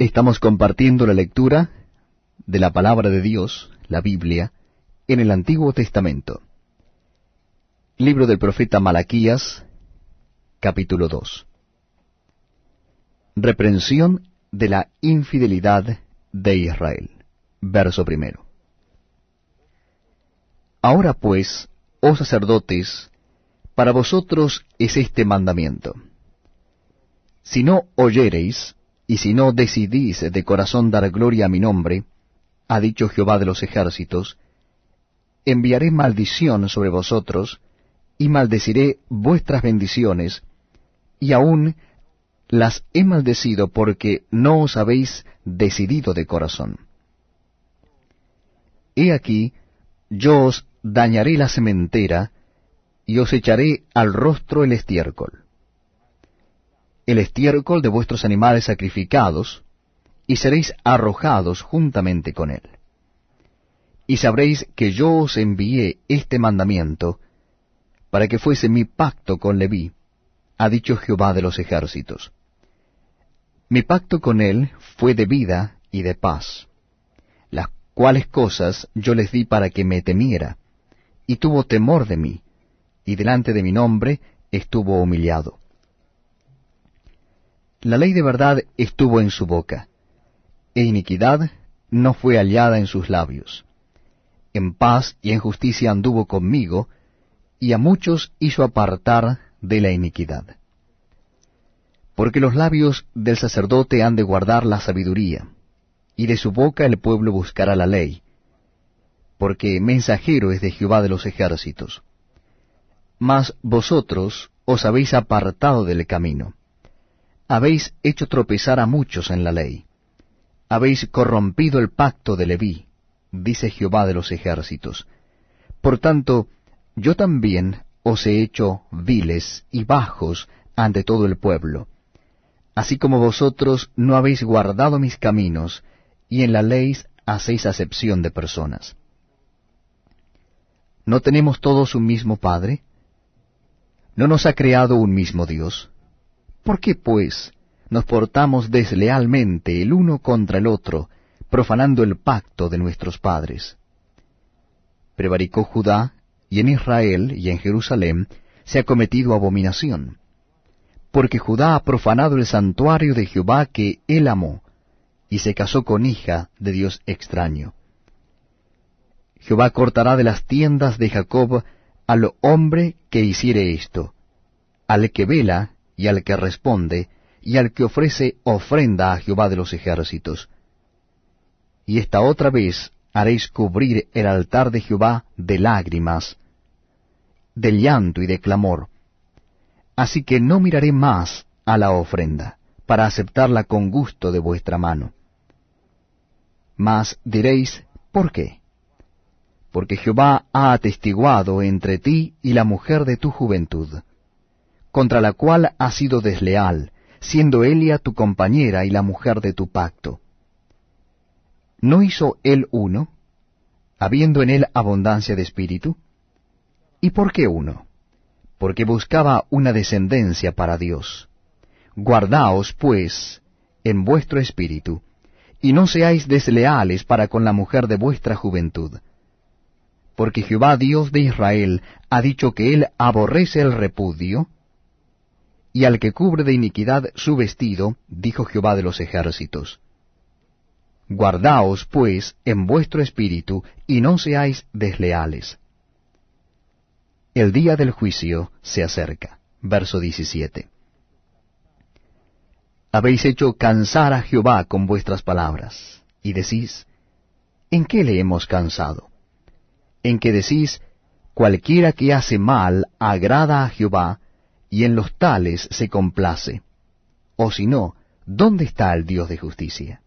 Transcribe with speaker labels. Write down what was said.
Speaker 1: Estamos compartiendo la lectura de la palabra de Dios, la Biblia, en el Antiguo Testamento. Libro del profeta Malaquías, capítulo 2. Reprensión de la infidelidad de Israel. Verso primero. Ahora pues, oh sacerdotes, para vosotros es este mandamiento. Si no oyereis, y si no decidís de corazón dar gloria a mi nombre, ha dicho Jehová de los ejércitos, enviaré maldición sobre vosotros, y maldeciré vuestras bendiciones, y aún las he maldecido porque no os habéis decidido de corazón. He aquí, yo os dañaré la sementera, y os echaré al rostro el estiércol el estiércol de vuestros animales sacrificados, y seréis arrojados juntamente con él. Y sabréis que yo os envié este mandamiento, para que fuese mi pacto con Leví, ha dicho Jehová de los ejércitos. Mi pacto con él fue de vida y de paz, las cuales cosas yo les di para que me temiera, y tuvo temor de mí, y delante de mi nombre estuvo humillado. La ley de verdad estuvo en su boca, e iniquidad no fue hallada en sus labios. En paz y en justicia anduvo conmigo, y a muchos hizo apartar de la iniquidad. Porque los labios del sacerdote han de guardar la sabiduría, y de su boca el pueblo buscará la ley, porque mensajero es de Jehová de los ejércitos. Mas vosotros os habéis apartado del camino habéis hecho tropezar a muchos en la ley. Habéis corrompido el pacto de Leví, dice Jehová de los ejércitos. Por tanto, yo también os he hecho viles y bajos ante todo el pueblo. Así como vosotros no habéis guardado mis caminos, y en la ley hacéis acepción de personas. ¿No tenemos todos un mismo Padre? ¿No nos ha creado un mismo Dios? ¿Por qué, pues, nos portamos deslealmente el uno contra el otro, profanando el pacto de nuestros padres? Prevaricó Judá, y en Israel y en Jerusalén se ha cometido abominación, porque Judá ha profanado el santuario de Jehová que él amó, y se casó con hija de Dios extraño. Jehová cortará de las tiendas de Jacob al hombre que hiciere esto, al que vela y al que responde, y al que ofrece ofrenda a Jehová de los ejércitos. Y esta otra vez haréis cubrir el altar de Jehová de lágrimas, de llanto y de clamor. Así que no miraré más a la ofrenda, para aceptarla con gusto de vuestra mano. Mas diréis, ¿por qué? Porque Jehová ha atestiguado entre ti y la mujer de tu juventud contra la cual has sido desleal, siendo Elia tu compañera y la mujer de tu pacto. ¿No hizo él uno, habiendo en él abundancia de espíritu? ¿Y por qué uno? Porque buscaba una descendencia para Dios. Guardaos, pues, en vuestro espíritu, y no seáis desleales para con la mujer de vuestra juventud. Porque Jehová Dios de Israel ha dicho que él aborrece el repudio, y al que cubre de iniquidad su vestido, dijo Jehová de los ejércitos. Guardaos, pues, en vuestro espíritu, y no seáis desleales. El día del juicio se acerca. Verso 17. Habéis hecho cansar a Jehová con vuestras palabras, y decís, ¿en qué le hemos cansado? En que decís, cualquiera que hace mal agrada a Jehová, y en los tales se complace. O si no, ¿dónde está el Dios de justicia?